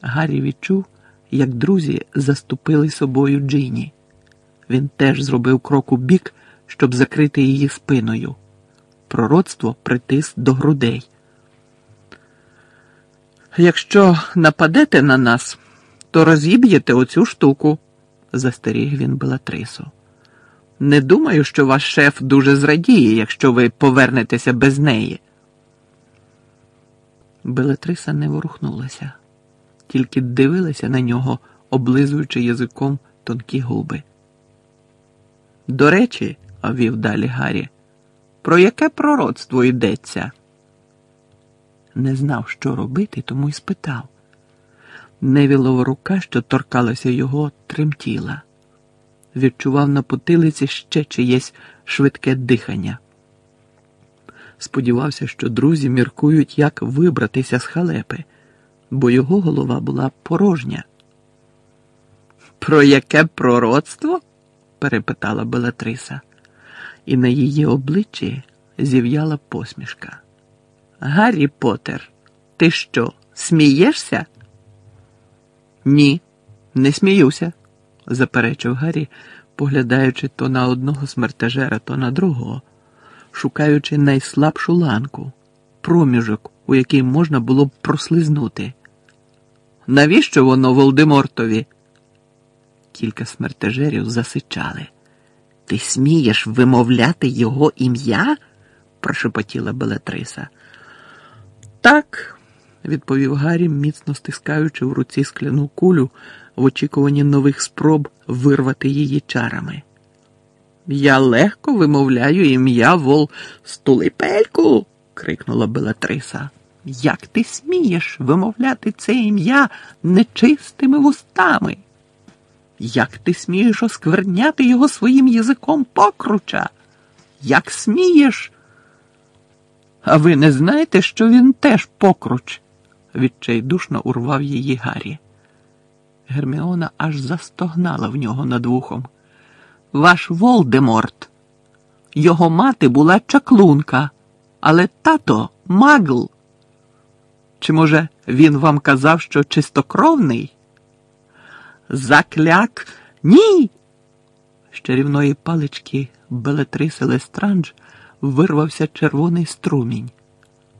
Гаррі відчув, як друзі заступили собою Джині. Він теж зробив крок у бік, щоб закрити її спиною. Пророцтво притис до грудей. Якщо нападете на нас, то розіб'єте оцю штуку, застеріг він Белатрису. Не думаю, що ваш шеф дуже зрадіє, якщо ви повернетеся без неї. Белатриса не ворухнулася, тільки дивилася на нього, облизуючи язиком тонкі губи. До речі, вів далі Гаррі, про яке пророцтво йдеться? Не знав, що робити, тому й спитав. Невілова рука, що торкалася його, тремтіла. Відчував на потилиці ще чиєсь швидке дихання. Сподівався, що друзі міркують, як вибратися з халепи, бо його голова була порожня. Про яке пророцтво? перепитала Белатриса, і на її обличчі зів'яла посмішка. Гаррі Поттер, ти що, смієшся? Ні, не сміюся, заперечив Гаррі, поглядаючи то на одного смертежера, то на другого, шукаючи найслабшу ланку, проміжок, у який можна було б прослизнути. Навіщо воно Волдемортові? Кілька смертежерів засичали. Ти смієш вимовляти його ім'я? прошепотіла Белатриса. Так, відповів Гаррі, міцно стискаючи в руці скляну кулю в очікуванні нових спроб вирвати її чарами. Я легко вимовляю ім'я вол Стулипельку. крикнула Белатриса. Як ти смієш вимовляти це ім'я нечистими вустами? Як ти смієш оскверняти його своїм язиком покруча? Як смієш? А ви не знаєте, що він теж покруч? відчайдушно урвав її Гаррі. Герміона аж застогнала в нього над вухом. Ваш Волдеморт. Його мати була чаклунка, але тато магл. Чи, може, він вам казав, що чистокровний? Закляк ні. З чарівної палички Белетриси Лестранж вирвався червоний струмінь,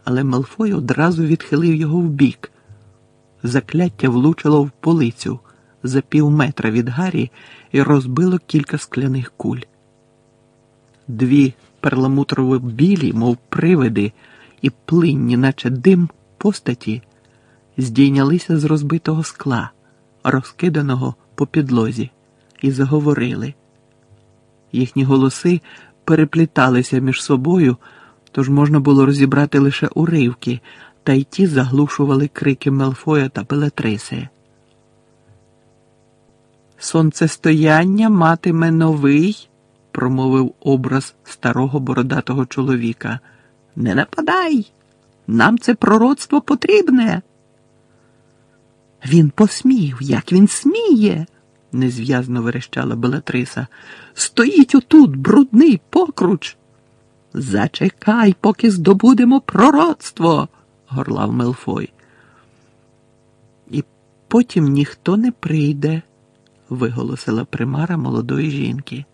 але Малфой одразу відхилив його вбік. Закляття влучило в полицю за пів метра від Гаррі і розбило кілька скляних куль. Дві перламутрово білі, мов привиди, і плинні, наче дим постаті, здійнялися з розбитого скла, розкиданого по підлозі, і заговорили. Їхні голоси перепліталися між собою, тож можна було розібрати лише уривки, та й ті заглушували крики Мелфоя та Белетриси. Сонцестояння матиме новий, промовив образ старого бородатого чоловіка. Не нападай, нам це пророцтво потрібне. Він посмів, як він сміє незв'язно верещала Белатриса. Стоїть отут брудний покруч. Зачекай, поки здобудемо пророцтво, горлав Мелфой. І потім ніхто не прийде, виголосила примара молодої жінки.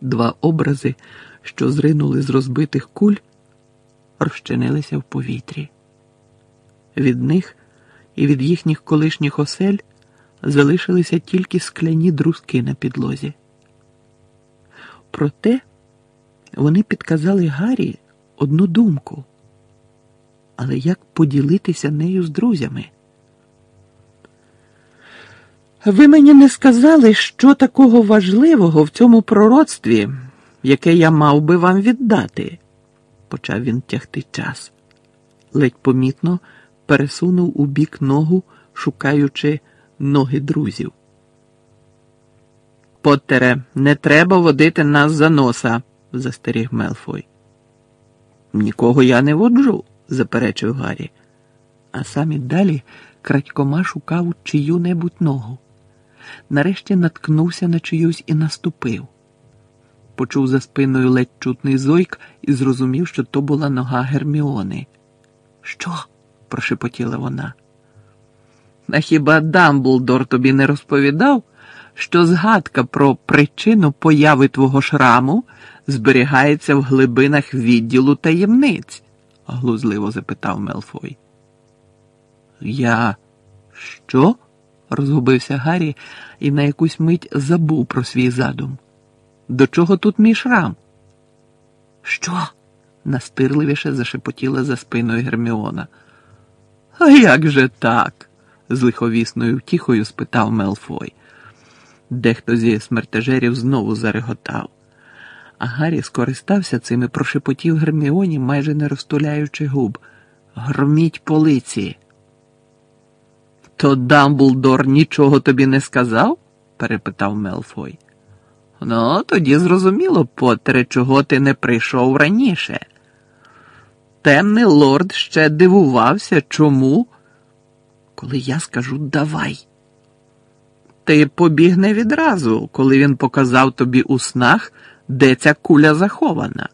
Два образи, що зринули з розбитих куль, розчинилися в повітрі. Від них і від їхніх колишніх осель залишилися тільки скляні друзки на підлозі. Проте вони підказали Гаррі одну думку. Але як поділитися нею з друзями? Ви мені не сказали, що такого важливого в цьому пророцтві, яке я мав би вам віддати, почав він тягти час. Ледь помітно пересунув у бік ногу, шукаючи ноги друзів. Поттере, не треба водити нас за носа, застеріг Мелфой. Нікого я не воджу, заперечив Гаррі, а сам і далі крадькома шукав чию небудь ногу. Нарешті наткнувся на чиюсь і наступив. Почув за спиною ледь чутний зойк і зрозумів, що то була нога Герміони. Що? прошепотіла вона. А хіба Дамблдор тобі не розповідав, що згадка про причину появи твого шраму зберігається в глибинах відділу таємниць? глузливо запитав Мелфой. Я що? розгубився Гаррі і на якусь мить забув про свій задум. До чого тут мій шрам? Що? настирливіше зашепотіла за спиною Герміона. А як же так? з лиховісною втіхою спитав Мелфой. Дехто зі смертежерів знову зареготав, а Гаррі скористався цим і прошепотів Герміоні, майже не розтуляючи губ. Громіть полиці. То Дамблдор нічого тобі не сказав? перепитав Мелфой. Ну, тоді зрозуміло, Поттере, чого ти не прийшов раніше. Темний лорд ще дивувався, чому, коли я скажу давай. Ти побіг не відразу, коли він показав тобі у снах, де ця куля захована.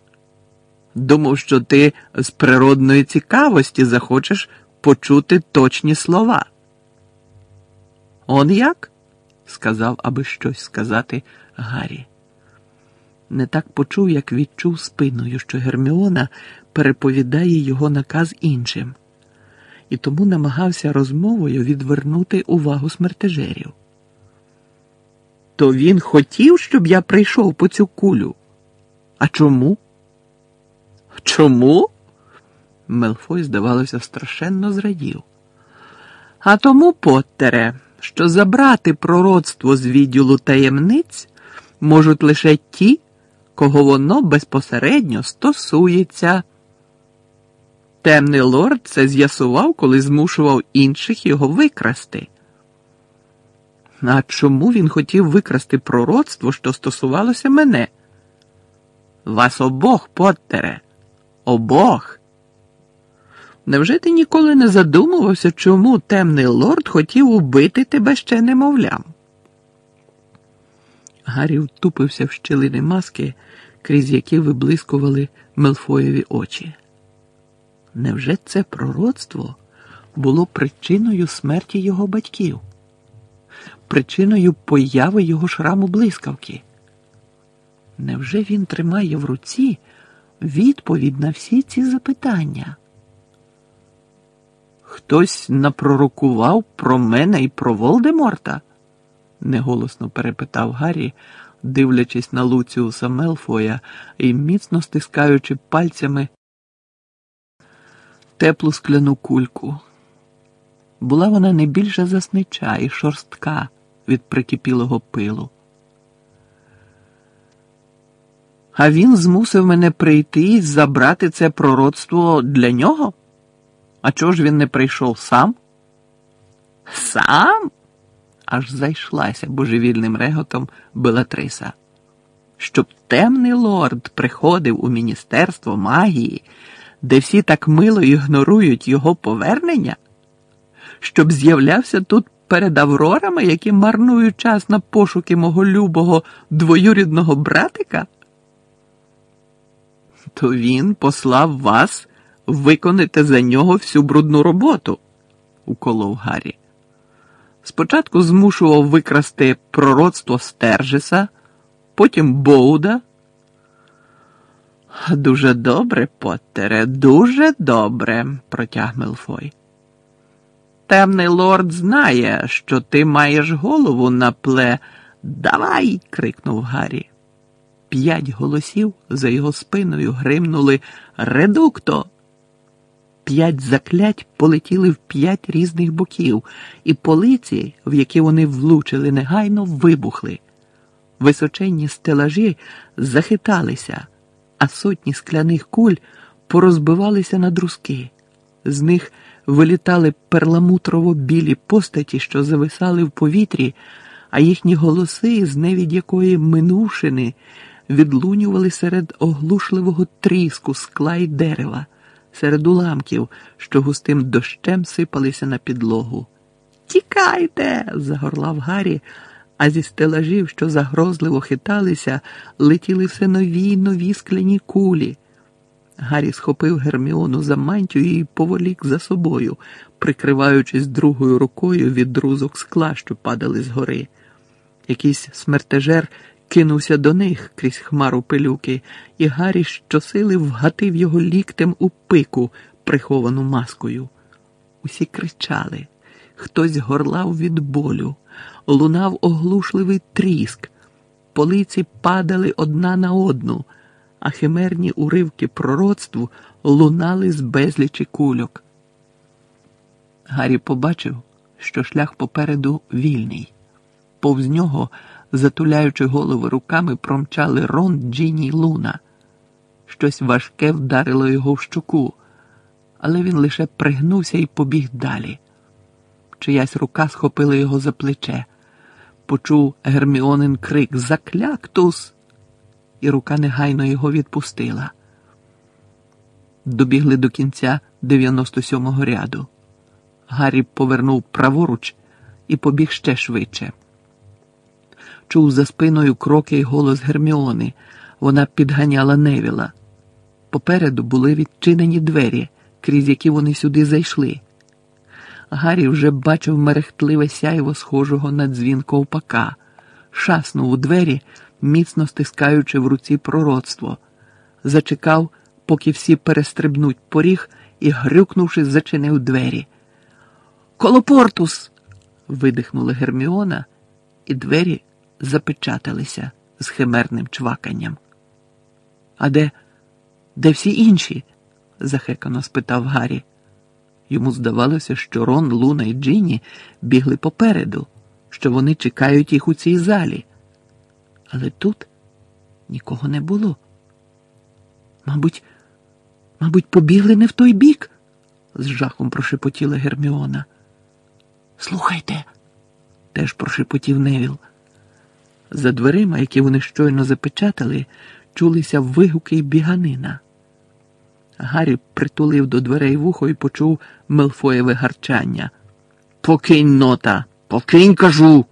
Думав, що ти з природної цікавості захочеш почути точні слова. Он як? сказав, аби щось сказати Гаррі. Не так почув, як відчув спиною, що Герміона переповідає його наказ іншим, і тому намагався розмовою відвернути увагу смертежерів. То він хотів, щоб я прийшов по цю кулю. А чому? Чому? Мелфой, здавалося, страшенно зрадів. А тому, Поттере, що забрати пророцтво з відділу таємниць можуть лише ті, кого воно безпосередньо стосується. Темний лорд це з'ясував, коли змушував інших його викрасти. А чому він хотів викрасти пророцтво, що стосувалося мене? Вас обох, Поттере, обох. Невже ти ніколи не задумувався, чому темний лорд хотів убити тебе ще немовлям? Гаррі втупився в щілини маски, крізь які виблискували Мелфоєві очі. Невже це пророцтво було причиною смерті його батьків, причиною появи його шраму блискавки? Невже він тримає в руці відповідь на всі ці запитання? Хтось напророкував про мене і про Волдеморта? Неголосно перепитав Гаррі, дивлячись на Луціуса Мелфоя і міцно стискаючи пальцями теплу скляну кульку. Була вона не більше заснича і шорстка від прикипілого пилу. А він змусив мене прийти і забрати це пророцтво для нього? А чого ж він не прийшов сам? Сам? Аж зайшлася божевільним реготом Белатриса. Щоб темний лорд приходив у Міністерство магії, де всі так мило ігнорують його повернення, щоб з'являвся тут перед аврорами, які марнують час на пошуки мого любого двоюрідного братика? То він послав вас виконати за нього всю брудну роботу, уколов Гаррі. Спочатку змушував викрасти пророцтво Стержиса, потім Боуда. Дуже добре, Поттере, дуже добре, протяг Мелфой. Темний лорд знає, що ти маєш голову на пле. Давай. крикнув Гаррі. П'ять голосів за його спиною гримнули Редукто. П'ять заклять полетіли в п'ять різних боків, і полиці, в які вони влучили негайно, вибухли. Височенні стелажі захиталися, а сотні скляних куль порозбивалися на друзки. З них вилітали перламутрово білі постаті, що зависали в повітрі, а їхні голоси, з невід якої минувшини, відлунювали серед оглушливого тріску скла й дерева серед уламків, що густим дощем сипалися на підлогу. Тікайте. загорлав Гаррі, а зі стелажів, що загрозливо хиталися, летіли все нові й нові скляні кулі. Гаррі схопив Герміону за мантію і поволік за собою, прикриваючись другою рукою від друзок скла, що падали згори. Якийсь смертежер кинувся до них крізь хмару пилюки, і Гаррі щосили вгатив його ліктем у пику, приховану маскою. Усі кричали, хтось горлав від болю, лунав оглушливий тріск, полиці падали одна на одну а химерні уривки пророцтву лунали з безлічі кульок. Гаррі побачив, що шлях попереду вільний. Повз нього, затуляючи голови руками, промчали Рон, Джіні Луна. Щось важке вдарило його в щуку, але він лише пригнувся і побіг далі. Чиясь рука схопила його за плече. Почув Герміонин крик Закляктус! і рука негайно його відпустила. Добігли до кінця 97-го ряду. Гаррі повернув праворуч і побіг ще швидше. Чув за спиною кроки й голос Герміони. Вона підганяла Невіла. Попереду були відчинені двері, крізь які вони сюди зайшли. Гаррі вже бачив мерехтливе сяйво схожого на дзвін ковпака, шаснув у двері міцно стискаючи в руці пророцтво, зачекав, поки всі перестрибнуть поріг і, грюкнувши, зачинив двері. Колопортус. видихнула Герміона, і двері запечаталися з химерним чваканням. А де, де всі інші? захекано спитав Гаррі. Йому здавалося, що Рон, Луна і Джині бігли попереду, що вони чекають їх у цій залі але тут нікого не було. Мабуть, мабуть, побігли не в той бік, з жахом прошепотіла Герміона. Слухайте, теж прошепотів Невіл. За дверима, які вони щойно запечатали, чулися вигуки й біганина. Гаррі притулив до дверей вухо і почув Мелфоєве гарчання. Покинь нота, покинь, кажу.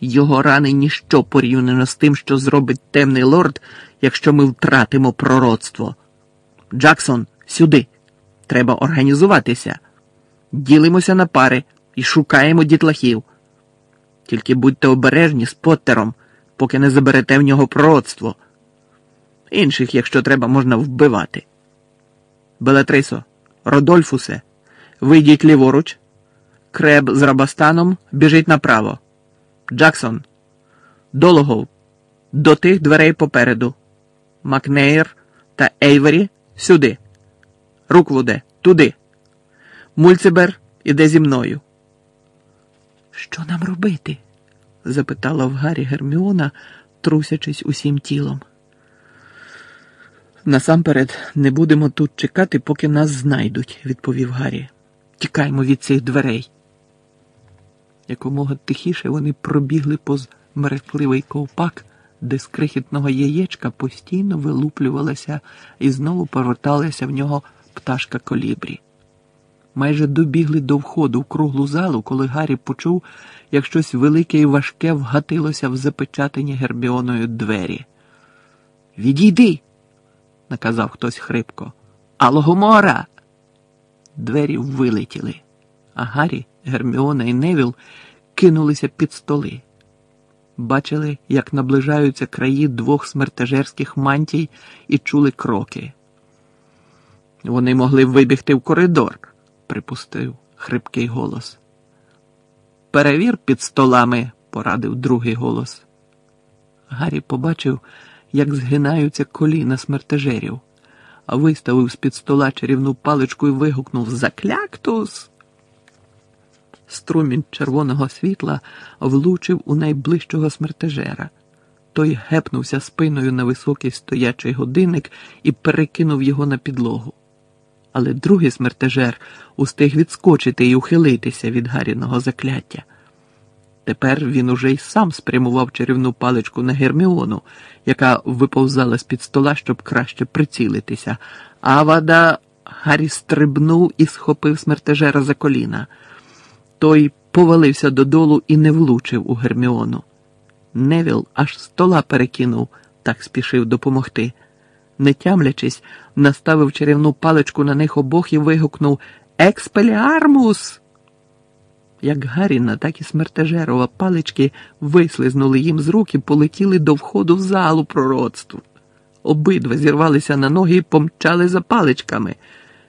Його рани ніщо порівняно з тим, що зробить темний лорд, якщо ми втратимо пророцтво. Джаксон, сюди. Треба організуватися. Ділимося на пари і шукаємо дітлахів. Тільки будьте обережні з Поттером, поки не заберете в нього пророцтво. Інших, якщо треба, можна вбивати. Белатрисо, Родольфусе, вийдіть ліворуч. Креб з Рабастаном біжить направо. Джаксон, Дологов, до тих дверей попереду. Макнейр та Ейвері сюди. Руквуде, туди. Мульцебер іде зі мною. Що нам робити? запитала в Гаррі Герміона, трусячись усім тілом. Насамперед не будемо тут чекати, поки нас знайдуть, відповів Гаррі. Тікаймо від цих дверей. Якомога тихіше вони пробігли поз мерехтливий ковпак, де з крихітного яєчка постійно вилуплювалася і знову поверталася в нього пташка колібрі. Майже добігли до входу в круглу залу, коли Гаррі почув, як щось велике і важке вгатилося в запечатані гербіоною двері. Відійди, наказав хтось хрипко. Алогомора! Двері вилетіли, а Гаррі Герміона і Невіл кинулися під столи. Бачили, як наближаються краї двох смертежерських мантій і чули кроки. Вони могли вибігти в коридор, припустив хрипкий голос. Перевір під столами, порадив другий голос. Гаррі побачив, як згинаються коліна смертежерів, а виставив з під стола чарівну паличку і вигукнув Закляктус. Струмінь червоного світла влучив у найближчого смертежера. Той гепнувся спиною на високий стоячий годинник і перекинув його на підлогу. Але другий смертежер устиг відскочити і ухилитися від Гаріного закляття. Тепер він уже й сам спрямував чарівну паличку на Герміону, яка виповзала з під стола, щоб краще прицілитися. А вада Гаррі стрибнув і схопив смертежера за коліна. Той повалився додолу і не влучив у Герміону. Невіл аж стола перекинув, так спішив допомогти. Не тямлячись, наставив чарівну паличку на них обох і вигукнув Експеліармус! Як Гарріна, так і смертежерова палички вислизнули їм з рук і полетіли до входу в залу пророцтв. Обидва зірвалися на ноги і помчали за паличками.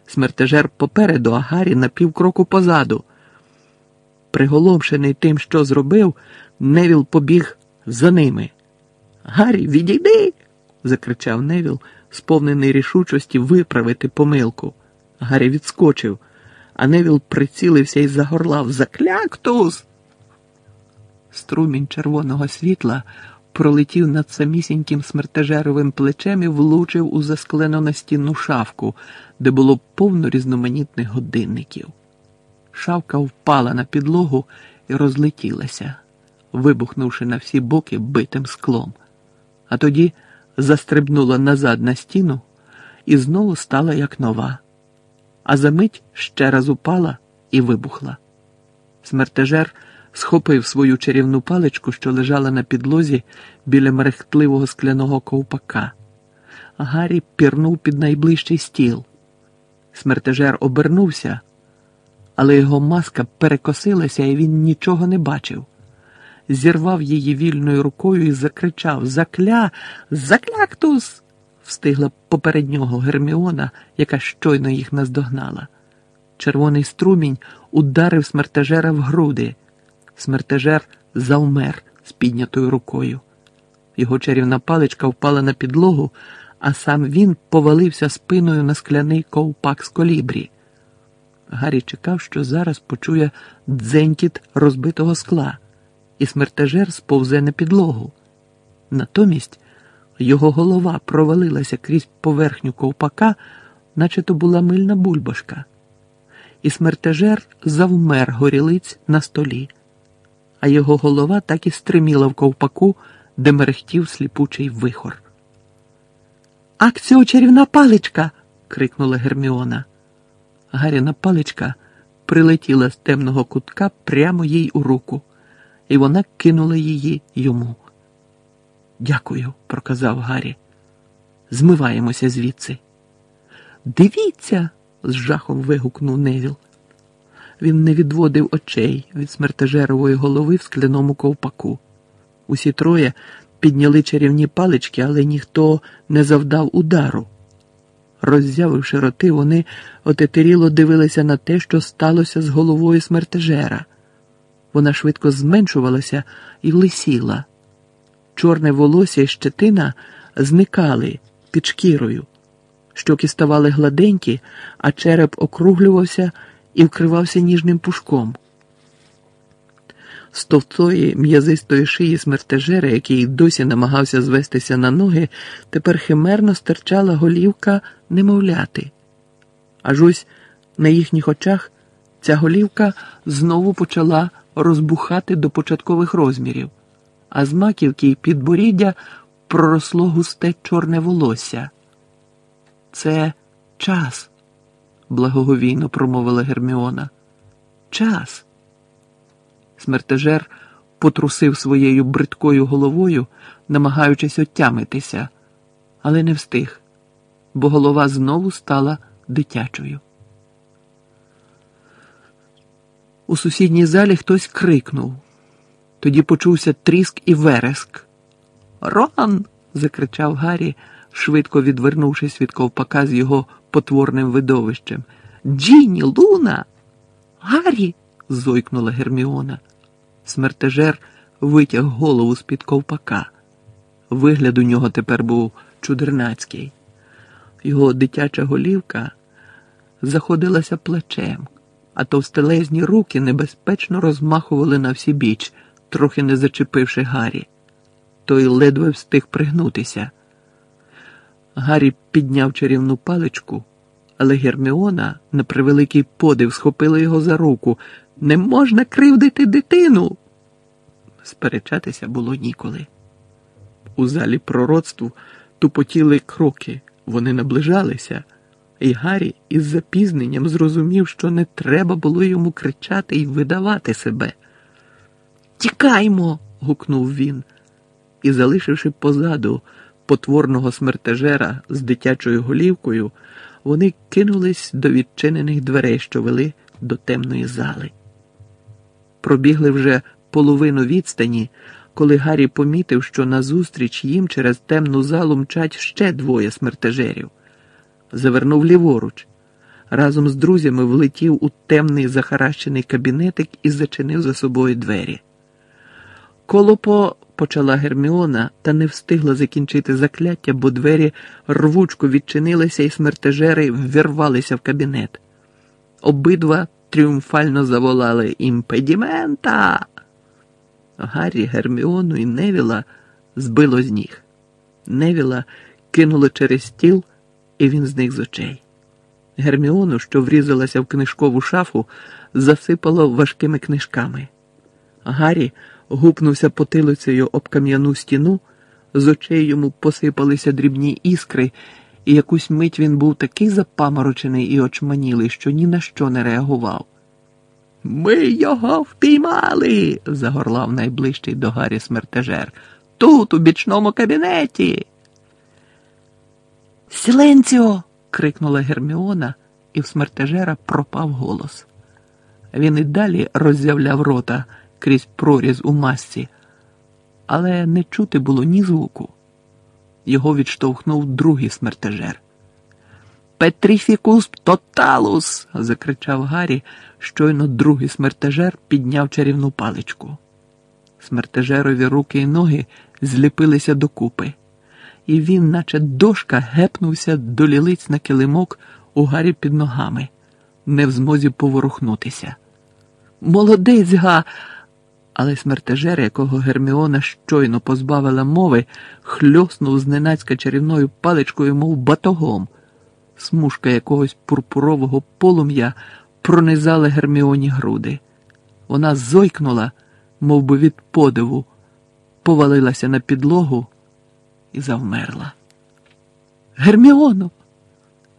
Смертежер попереду, а Гаррі на півкроку позаду. Приголомшений тим, що зробив, Невіл побіг за ними. Гаррі, відійди. закричав Невіл, сповнений рішучості виправити помилку. Гаррі відскочив, а Невіл прицілився і загорлав Закляктус. Струмінь червоного світла пролетів над самісіньким смертежеровим плечем і влучив у засклену на стінну шавку, де було повно різноманітних годинників. Шавка впала на підлогу і розлетілася, вибухнувши на всі боки битим склом, а тоді застрибнула назад на стіну і знову стала як нова, а за мить ще раз упала і вибухла. Смертежер схопив свою чарівну паличку, що лежала на підлозі біля мерехтливого скляного ковпака. Гаррі пірнув під найближчий стіл. Смертежер обернувся, але його маска перекосилася, і він нічого не бачив. Зірвав її вільною рукою і закричав Закля, закляктус! встигла поперед нього Герміона, яка щойно їх наздогнала. Червоний струмінь ударив смертежера в груди. Смертежер завмер з піднятою рукою. Його чарівна паличка впала на підлогу, а сам він повалився спиною на скляний ковпак з колібрі. Гаррі чекав, що зараз почує дзенькіт розбитого скла, і смертежер сповзе на підлогу. Натомість його голова провалилася крізь поверхню ковпака, наче то була мильна бульбашка, і смертежер завмер горілиць на столі, а його голова так і стриміла в ковпаку, де мерехтів сліпучий вихор. Акціо чарівна паличка. крикнула Герміона. Гаряна паличка прилетіла з темного кутка прямо їй у руку, і вона кинула її йому. Дякую, проказав Гаррі. Змиваємося звідси. Дивіться, з жахом вигукнув Невіл. Він не відводив очей від смертежерової голови в скляному ковпаку. Усі троє підняли чарівні палички, але ніхто не завдав удару. Роззявивши роти, вони отетеріло дивилися на те, що сталося з головою смертежера. Вона швидко зменшувалася і лисіла. Чорне волосся і щетина зникали під шкірою, щоки ставали гладенькі, а череп округлювався і вкривався ніжним пушком. З товстої м'язистої шиї смертежера, який досі намагався звестися на ноги, тепер химерно стирчала голівка немовляти. Аж ось на їхніх очах ця голівка знову почала розбухати до початкових розмірів, а з маківки й підборіддя проросло густе чорне волосся. Це час, благоговійно промовила Герміона. Час. Смертежер потрусив своєю бридкою головою, намагаючись отямитися, але не встиг, бо голова знову стала дитячою. У сусідній залі хтось крикнув. Тоді почувся тріск і вереск. Рон. закричав Гаррі, швидко відвернувшись від ковпака з його потворним видовищем. Джіні, Луна. Гаррі. зойкнула Герміона. Смертежер витяг голову з-під ковпака. Вигляд у нього тепер був чудернацький. Його дитяча голівка заходилася плечем, а товстелезні руки небезпечно розмахували на всі біч, трохи не зачепивши Гаррі. Той ледве встиг пригнутися. Гаррі підняв чарівну паличку, але Герміона, на превеликий подив, схопила його за руку. Не можна кривдити дитину. Сперечатися було ніколи. У залі пророцтву тупотіли кроки, вони наближалися, і Гаррі із запізненням зрозумів, що не треба було йому кричати і видавати себе. Тікаймо. гукнув він і, залишивши позаду потворного смертежера з дитячою голівкою, вони кинулись до відчинених дверей, що вели до темної зали. Пробігли вже половину відстані, коли Гаррі помітив, що назустріч їм через темну залу мчать ще двоє смертежерів. Завернув ліворуч. Разом з друзями влетів у темний захаращений кабінетик і зачинив за собою двері. Колопо почала Герміона та не встигла закінчити закляття, бо двері рвучко відчинилися, і смертежери ввірвалися в кабінет. Обидва тріумфально заволали імпедімента. Гаррі, Герміону і Невіла збило з ніг. Невіла кинуло через стіл, і він зник з очей. Герміону, що врізалася в книжкову шафу, засипало важкими книжками. Гаррі гупнувся потилицею об кам'яну стіну, з очей йому посипалися дрібні іскри, і якусь мить він був такий запаморочений і очманілий, що ні на що не реагував. Ми його впіймали, загорлав найближчий до Гаррі смертежер. Тут, у бічному кабінеті. Сіленціо. крикнула Герміона, і в смертежера пропав голос. Він і далі роззявляв рота крізь проріз у масці, але не чути було ні звуку. Його відштовхнув другий смертежер. Петріфікус тоталус. закричав Гаррі, щойно другий смертежер підняв чарівну паличку. Смертежерові руки й ноги зліпилися докупи, і він, наче дошка, гепнувся до лілиць на килимок у Гаррі під ногами, не в змозі поворухнутися. Молодець га. Але смертежер, якого Герміона щойно позбавила мови, хльоснув зненацька чарівною паличкою, мов батогом. Смужка якогось пурпурового полум'я пронизала Герміоні груди. Вона зойкнула, мов би від подиву, повалилася на підлогу і завмерла. Герміоно!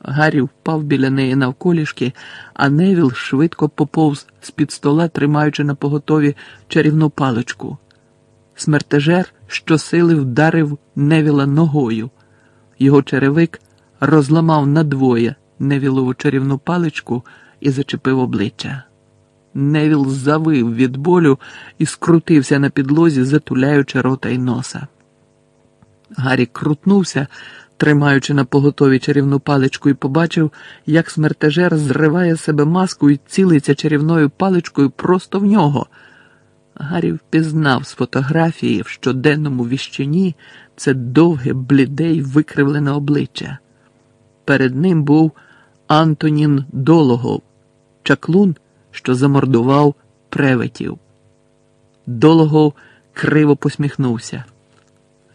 Гаррі впав біля неї навколішки, а Невіл швидко поповз з-під стола, тримаючи на поготові чарівну паличку. Смертежер щосили вдарив Невіла ногою. Його черевик розламав надвоє Невілову чарівну паличку і зачепив обличчя. Невіл завив від болю і скрутився на підлозі, затуляючи рота й носа. Гаррі крутнувся, тримаючи на поготові чарівну паличку, і побачив, як смертежер зриває себе маску і цілиться чарівною паличкою просто в нього. Гаррі впізнав з фотографії в щоденному віщині це довге, бліде й викривлене обличчя. Перед ним був Антонін Дологов, чаклун, що замордував преветів. Дологов криво посміхнувся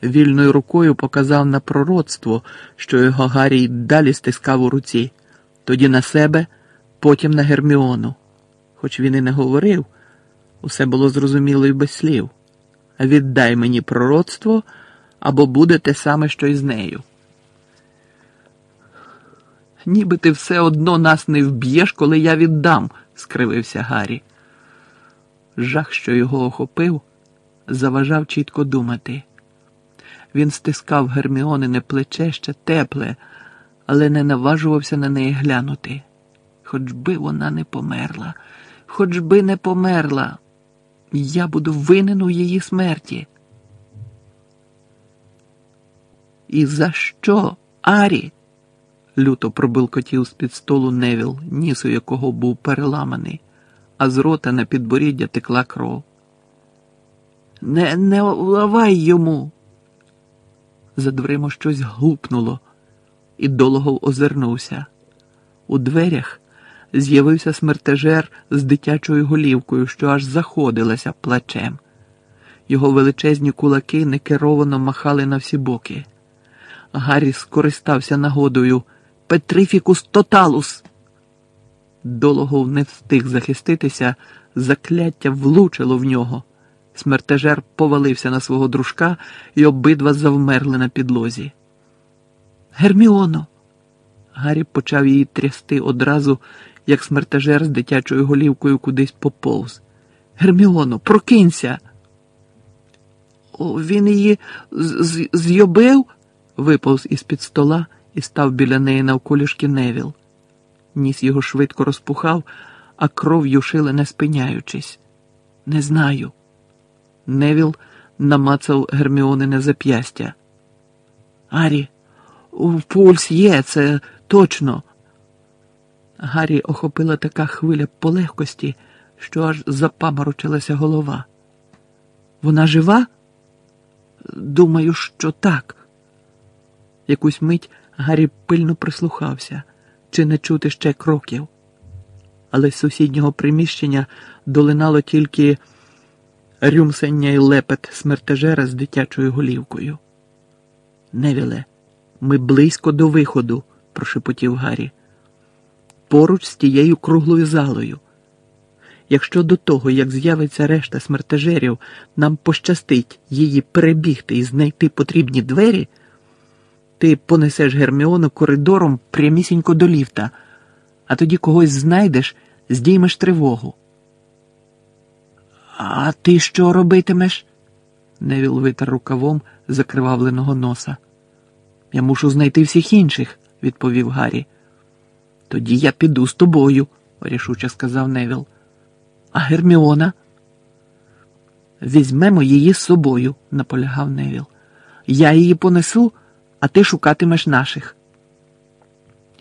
вільною рукою показав на пророцтво, що його Гаррій далі стискав у руці, тоді на себе, потім на Герміону. Хоч він і не говорив, усе було зрозуміло і без слів. Віддай мені пророцтво або буде те саме, що й з нею. Ніби ти все одно нас не вб'єш, коли я віддам, скривився Гаррі. Жах, що його охопив, заважав чітко думати. Він стискав Герміонине плече ще тепле, але не наважувався на неї глянути. Хоч би вона не померла, хоч би не померла, я буду винен у її смерті. І за що, Арі? люто пробилкотів з-під столу Невіл, ніс у якого був переламаний, а з рота на підборіддя текла кров. Не не вливай йому. За дверима щось гупнуло, і Дологов озирнувся. У дверях з'явився смертежер з дитячою голівкою, що аж заходилася плачем. Його величезні кулаки некеровано махали на всі боки. Гаррі скористався нагодою Петрифікус тоталус. Дологов не встиг захиститися, закляття влучило в нього. Смертежер повалився на свого дружка і обидва завмерли на підлозі. Герміоно. Гаррі почав її трясти одразу, як смертежер з дитячою голівкою кудись поповз. Герміоно, прокинься. О, Він її зйобив? виповз із-під стола і став біля неї навколішки Невіл. Ніс його швидко розпухав, а кров юшила не спиняючись. Не знаю. Невіл намацав Герміонине зап'ястя. Гаррі, пульс є, це точно. Гаррі охопила така хвиля полегкості, що аж запаморочилася голова. Вона жива? Думаю, що так. Якусь мить Гаррі пильно прислухався, чи не чути ще кроків. Але з сусіднього приміщення долинало тільки рюмсення й лепет смертежера з дитячою голівкою. Невіле, ми близько до виходу, прошепотів Гаррі. Поруч з тією круглою залою. Якщо до того, як з'явиться решта смертежерів, нам пощастить її перебігти і знайти потрібні двері, ти понесеш Герміону коридором прямісінько до ліфта, а тоді когось знайдеш, здіймеш тривогу. А ти що робитимеш? Невіл витер рукавом закривавленого носа. Я мушу знайти всіх інших, відповів Гаррі. Тоді я піду з тобою, рішуче сказав Невіл. А Герміона? Візьмемо її з собою, наполягав Невіл. Я її понесу, а ти шукатимеш наших.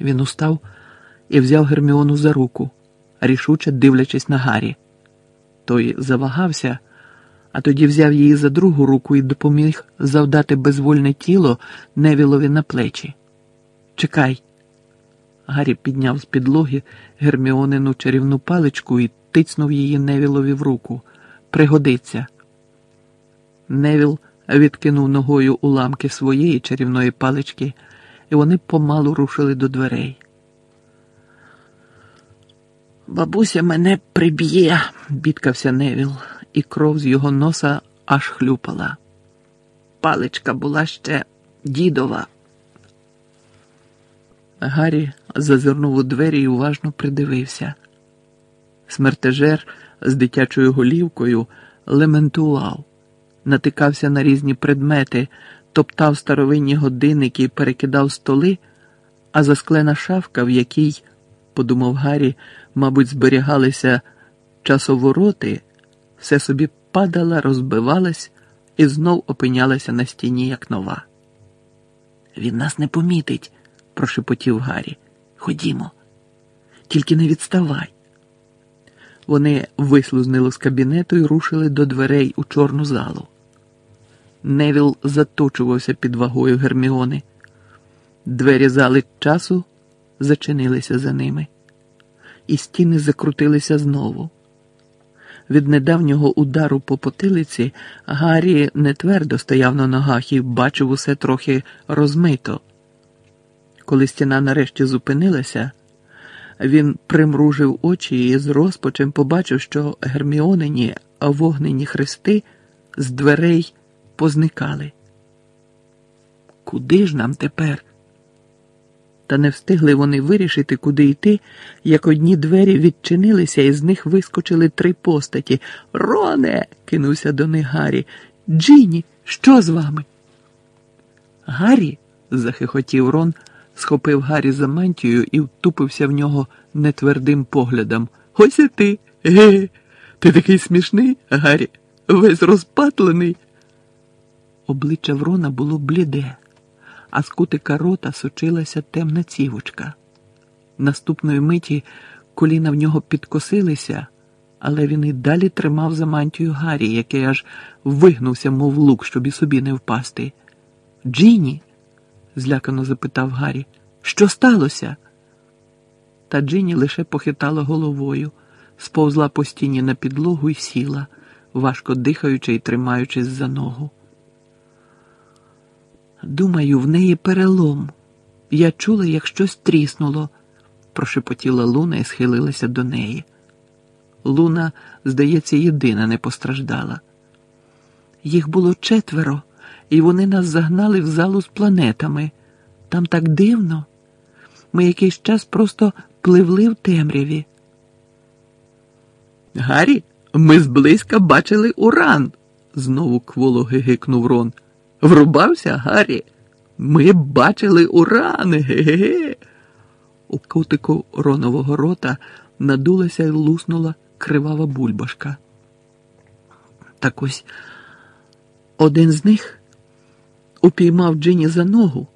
Він устав і взяв Герміону за руку, рішуче дивлячись на Гаррі. Той завагався, а тоді взяв її за другу руку і допоміг завдати безвольне тіло Невілові на плечі. Чекай. Гаррі підняв з підлоги Герміонину чарівну паличку і тицнув її Невілові в руку. Пригодиться. Невіл відкинув ногою уламки своєї чарівної палички, і вони помалу рушили до дверей. Бабуся мене приб'є, бідкався Невіл, і кров з його носа аж хлюпала. Паличка була ще дідова. Гаррі зазирнув у двері і уважно придивився. Смертежер з дитячою голівкою лементував, натикався на різні предмети, топтав старовинні годинники і перекидав столи, а засклена шафка, в якій, подумав Гаррі, мабуть, зберігалися часовороти, все собі падала, розбивалась і знов опинялася на стіні, як нова. Він нас не помітить, прошепотів Гаррі. Ходімо, тільки не відставай. Вони вислузнили з кабінету і рушили до дверей у чорну залу. Невіл заточувався під вагою Герміони. Двері зали часу зачинилися за ними, і стіни закрутилися знову. Від недавнього удару по потилиці Гаррі не твердо стояв на ногах і бачив усе трохи розмито. Коли стіна нарешті зупинилася, він примружив очі і з розпачем побачив, що герміонині вогнені хрести з дверей позникали. Куди ж нам тепер? Та не встигли вони вирішити, куди йти, як одні двері відчинилися, і з них вискочили три постаті. Роне. кинувся до них Гаррі. Джині, що з вами? Гаррі? захихотів Рон схопив Гаррі за мантію і втупився в нього нетвердим поглядом. Ось і ти. Ге, ти такий смішний, Гаррі, весь розпатлений. Обличчя Врона було бліде, а з кутика рота сочилася темна цівочка. Наступної миті коліна в нього підкосилися, але він і далі тримав за мантію Гаррі, який аж вигнувся, мов лук, щоб і собі не впасти. Джині злякано запитав Гаррі. Що сталося? Та Джині лише похитала головою, сповзла по стіні на підлогу і сіла, важко дихаючи і тримаючись за ногу. Думаю, в неї перелом. Я чула, як щось тріснуло, прошепотіла Луна і схилилася до неї. Луна, здається, єдина не постраждала. Їх було четверо і вони нас загнали в залу з планетами. Там так дивно. Ми якийсь час просто пливли в темряві. Гаррі, ми зблизька бачили уран, знову кволо гигикнув Рон. Врубався, Гаррі? Ми бачили уран. Ге-ге-ге. У кутику ронового рота надулася і луснула кривава бульбашка. Так ось один з них упіймав Джині за ногу.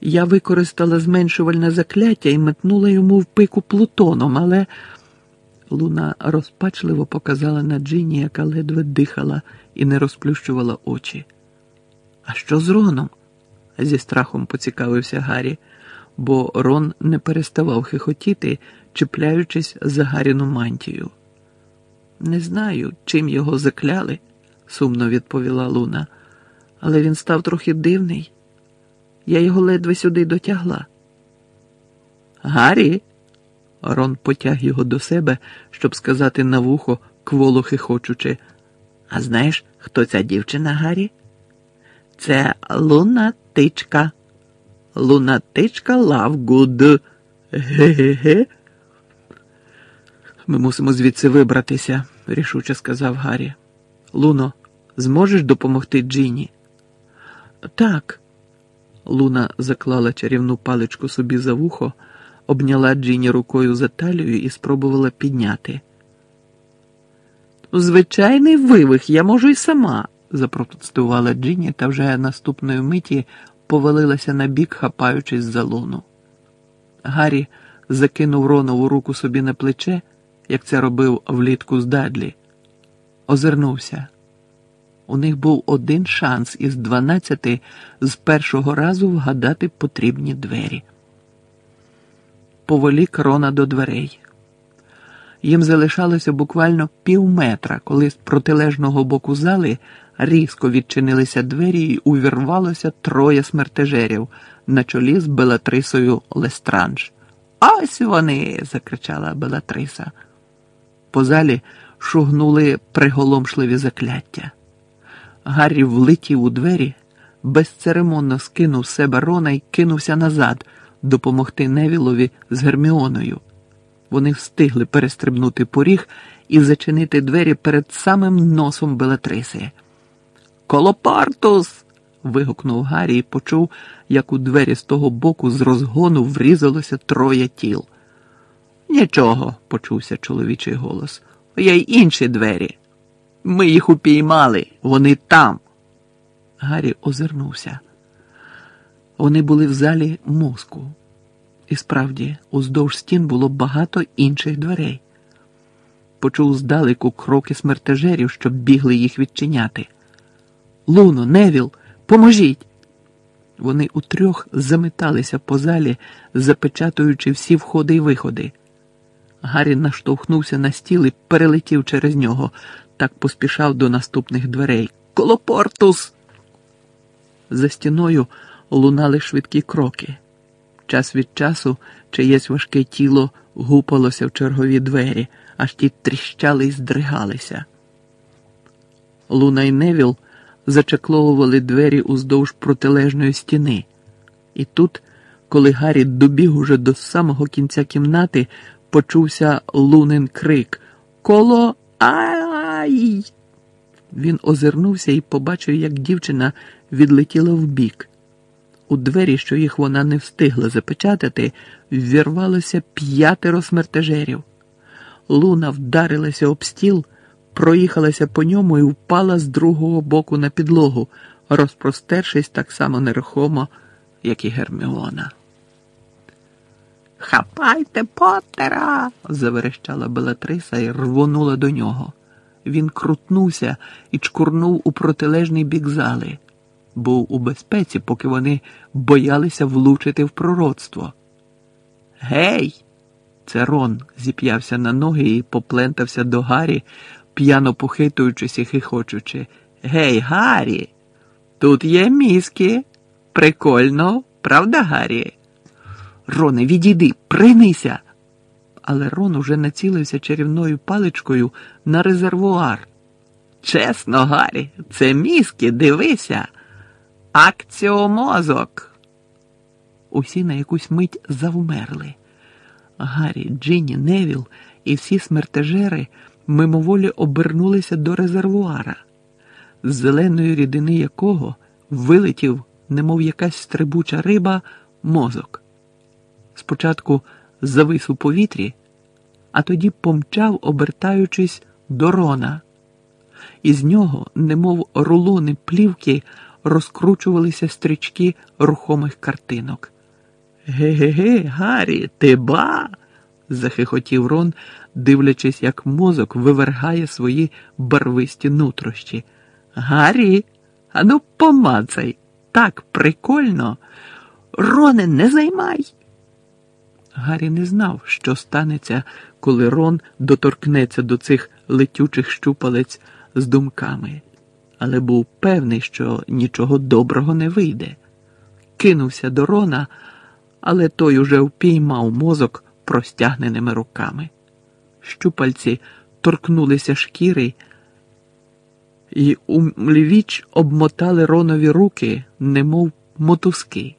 Я використала зменшувальне закляття і метнула йому в пику плутоном, але Луна розпачливо показала на Джині, яка ледве дихала і не розплющувала очі. А що з Роном? зі страхом поцікавився Гаррі, бо Рон не переставав хихотіти, чіпляючись за Гаріну мантію. Не знаю, чим його закляли, сумно відповіла Луна, але він став трохи дивний. Я його ледве сюди дотягла. Гаррі? Рон потяг його до себе, щоб сказати на вухо, кволо хихочучи. А знаєш, хто ця дівчина, Гаррі? Це лунатичка. Лунатичка Лавгуд. Ге-ге-ге. Ми мусимо звідси вибратися, рішуче сказав Гаррі. Луно, зможеш допомогти Джіні? Так. Луна заклала чарівну паличку собі за вухо, обняла Джині рукою за талію і спробувала підняти. Звичайний вивих, я можу й сама, запротестувала Джині та вже наступної миті повалилася на бік, хапаючись за луну. Гаррі закинув Ронову руку собі на плече, як це робив влітку з Дадлі. Озирнувся. У них був один шанс із дванадцяти з першого разу вгадати потрібні двері. Поволік Рона до дверей. Їм залишалося буквально пів метра, коли з протилежного боку зали різко відчинилися двері і увірвалося троє смертежерів на чолі з Белатрисою Лестранж. Ось вони. закричала Белатриса. По залі шугнули приголомшливі закляття. Гаррі влетів у двері, безцеремонно скинув себе Рона і кинувся назад допомогти Невілові з Герміоною. Вони встигли перестрибнути поріг і зачинити двері перед самим носом Белатриси. Колопартус. вигукнув Гаррі і почув, як у двері з того боку з розгону врізалося троє тіл. Нічого, почувся чоловічий голос. Є й інші двері. Ми їх упіймали, вони там. Гаррі озирнувся. Вони були в залі мозку. І справді, уздовж стін було багато інших дверей. Почув здалеку кроки смертежерів, щоб бігли їх відчиняти. Луно, Невіл, поможіть! Вони утрьох заметалися по залі, запечатуючи всі входи й виходи. Гаррі наштовхнувся на стіл і перелетів через нього, так поспішав до наступних дверей. Колопортус! За стіною лунали швидкі кроки. Час від часу чиєсь важке тіло гупалося в чергові двері, аж ті тріщали й здригалися. Луна й Невіл зачекловували двері уздовж протилежної стіни, і тут, коли Гаррі добіг уже до самого кінця кімнати, почувся лунин крик Коло ай! Він озирнувся і побачив, як дівчина відлетіла вбік. У двері, що їх вона не встигла запечатати, ввірвалося п'ятеро смертежерів. Луна вдарилася об стіл, проїхалася по ньому і впала з другого боку на підлогу, розпростершись так само нерухомо, як і Герміона. Хапайте Поттера!» – заверещала Белатриса і рвонула до нього. Він крутнувся і чкурнув у протилежний бік зали був у безпеці, поки вони боялися влучити в пророцтво. Гей! Це Рон зіп'явся на ноги і поплентався до Гаррі, п'яно похитуючись і хихочучи. Гей, Гаррі! Тут є мізки. Прикольно, правда, Гаррі? Роне, відійди, принися. Але Рон уже націлився чарівною паличкою на резервуар. Чесно, Гаррі, це мізки, дивися. Акціомозок. Усі на якусь мить завмерли. Гаррі, Джинні, Невіл і всі смертежери мимоволі обернулися до резервуара, з зеленої рідини якого вилетів немов якась стрибуча риба, мозок. Спочатку завис у повітрі, а тоді помчав, обертаючись до рона. Із нього, немов рулони плівки, розкручувалися стрічки рухомих картинок. Ге-ге-ге, Гаррі, ти ба? захихотів Рон, дивлячись, як мозок вивергає свої барвисті нутрощі. Гаррі, ану помацай, так прикольно. Роне, не займай. Гаррі не знав, що станеться, коли Рон доторкнеться до цих летючих щупалець з думками, але був певний, що нічого доброго не вийде. Кинувся до Рона, але той уже впіймав мозок простягненими руками. Щупальці торкнулися шкіри і умлівіч обмотали Ронові руки, немов мотузки.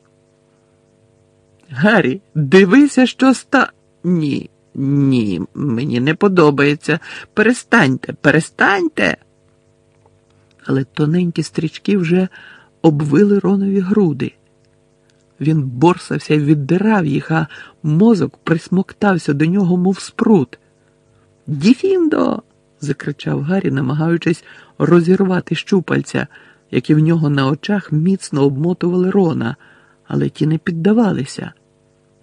Гаррі, дивися, що ста. Ні, ні, мені не подобається. Перестаньте, перестаньте. Але тоненькі стрічки вже обвили Ронові груди. Він борсався і віддирав їх, а мозок присмоктався до нього, мов спрут. Діфіндо. закричав Гаррі, намагаючись розірвати щупальця, які в нього на очах міцно обмотували Рона, але ті не піддавалися.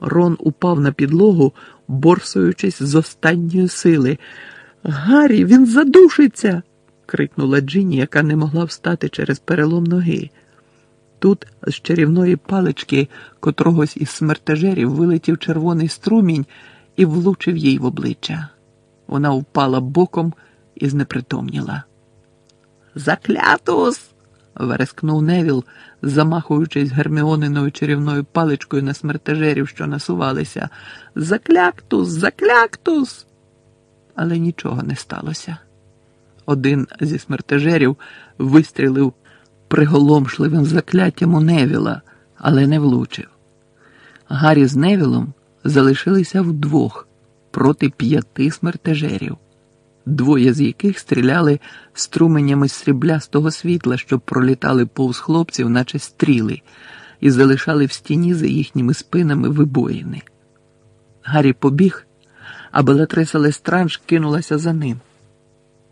Рон упав на підлогу, борсуючись з останньої сили. Гаррі, він задушиться. крикнула Джині, яка не могла встати через перелом ноги. Тут з чарівної палички котрогось із смертежерів вилетів червоний струмінь і влучив їй в обличчя. Вона впала боком і знепритомніла. Заклятус. верескнув Невіл, замахуючись герміониною чарівною паличкою на смертежерів, що насувалися. Закляктус, закляктус. Але нічого не сталося. Один зі смертежерів вистрілив приголомшливим закляттям у Невіла, але не влучив. Гаррі з Невілом залишилися вдвох проти п'яти смертежерів, двоє з яких стріляли струменями сріблястого світла, що пролітали повз хлопців, наче стріли, і залишали в стіні за їхніми спинами вибоїни. Гаррі побіг, а Белатриса Лестранж кинулася за ним.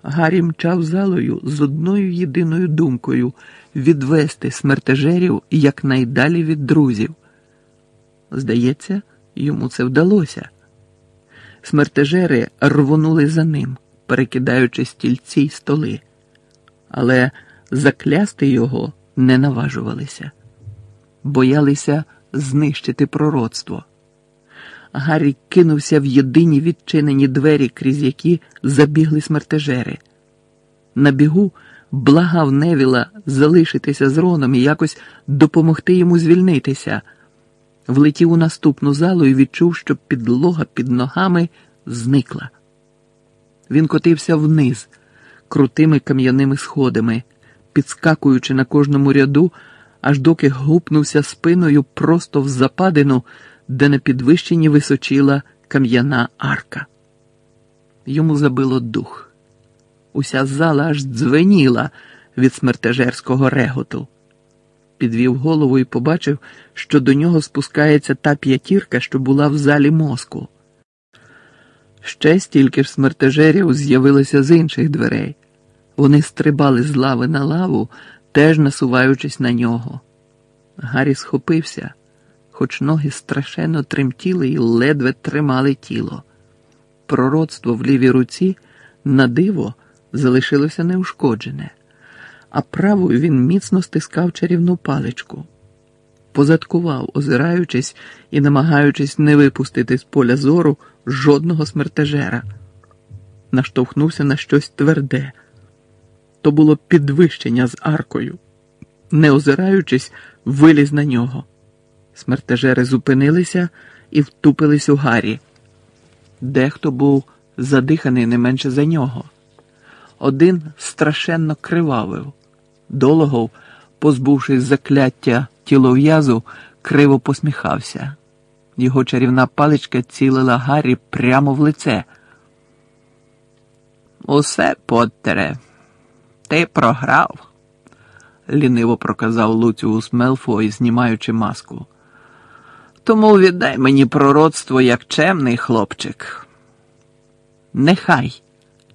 Гаррі мчав залою з одною єдиною думкою відвести смертежерів якнайдалі від друзів. Здається, йому це вдалося. Смертежери рвонули за ним, перекидаючи стільці й столи, але заклясти його не наважувалися, боялися знищити пророцтво. Гаррі кинувся в єдині відчинені двері, крізь які забігли смертежери. На бігу благав Невіла залишитися з Роном і якось допомогти йому звільнитися. Влетів у наступну залу і відчув, що підлога під ногами зникла. Він котився вниз крутими кам'яними сходами, підскакуючи на кожному ряду, аж доки гупнувся спиною просто в западину де на підвищенні височила кам'яна арка. Йому забило дух. Уся зала аж дзвеніла від смертежерського реготу. Підвів голову і побачив, що до нього спускається та п'ятірка, що була в залі мозку. Ще стільки ж смертежерів з'явилося з інших дверей. Вони стрибали з лави на лаву, теж насуваючись на нього. Гаррі схопився хоч ноги страшенно тремтіли і ледве тримали тіло. Пророцтво в лівій руці на диво залишилося неушкоджене, а правою він міцно стискав чарівну паличку, позадкував, озираючись і намагаючись не випустити з поля зору жодного смертежера. Наштовхнувся на щось тверде. То було підвищення з аркою. Не озираючись, виліз на нього. Смертежери зупинилися і втупились у Гаррі. Дехто був задиханий не менше за нього. Один страшенно кривавив. Дологов, позбувшись закляття тілов'язу, криво посміхався. Його чарівна паличка цілила Гаррі прямо в лице. Усе, Поттере, ти програв. ліниво проказав Луціус Мелфой, знімаючи маску. Тому віддай мені пророцтво як чемний хлопчик. Нехай,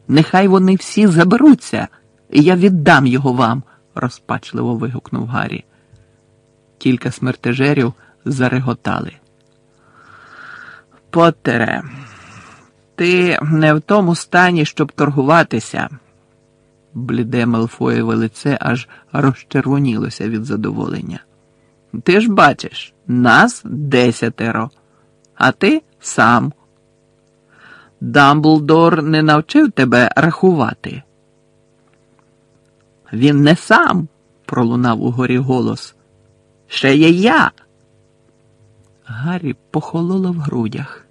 нехай вони всі заберуться, і я віддам його вам, розпачливо вигукнув Гаррі. Кілька смертежерів зареготали. Поттере, ти не в тому стані, щоб торгуватися. Бліде Мелфоєве лице аж розчервонілося від задоволення. Ти ж бачиш, нас десятеро, а ти сам. Дамблдор не навчив тебе рахувати. Він не сам, пролунав угорі голос. Ще є я. Гаррі похололо в грудях.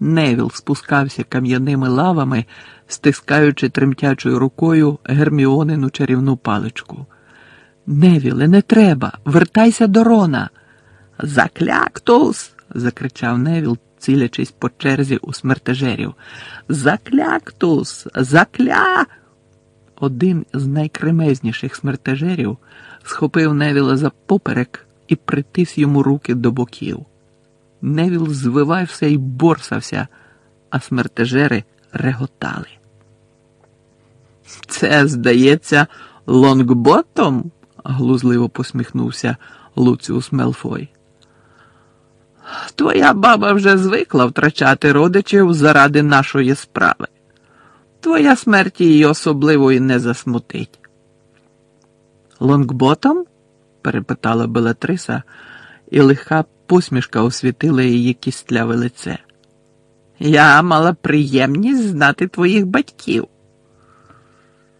Невіл спускався кам'яними лавами, стискаючи тремтячою рукою Герміонину чарівну паличку. Невіле, не треба, вертайся до Рона. Закляктус. закричав Невіл, цілячись по черзі у смертежерів. Закляктус, закля. Один з найкремезніших смертежерів схопив Невіла за поперек і притис йому руки до боків. Невіл звивався і борсався, а смертежери реготали. Це, здається, лонгботом? глузливо посміхнувся Луціус Мелфой. Твоя баба вже звикла втрачати родичів заради нашої справи. Твоя смерть її особливо і не засмутить. Лонгботом? перепитала Белатриса, і лиха посмішка освітила її кістляве лице. Я мала приємність знати твоїх батьків.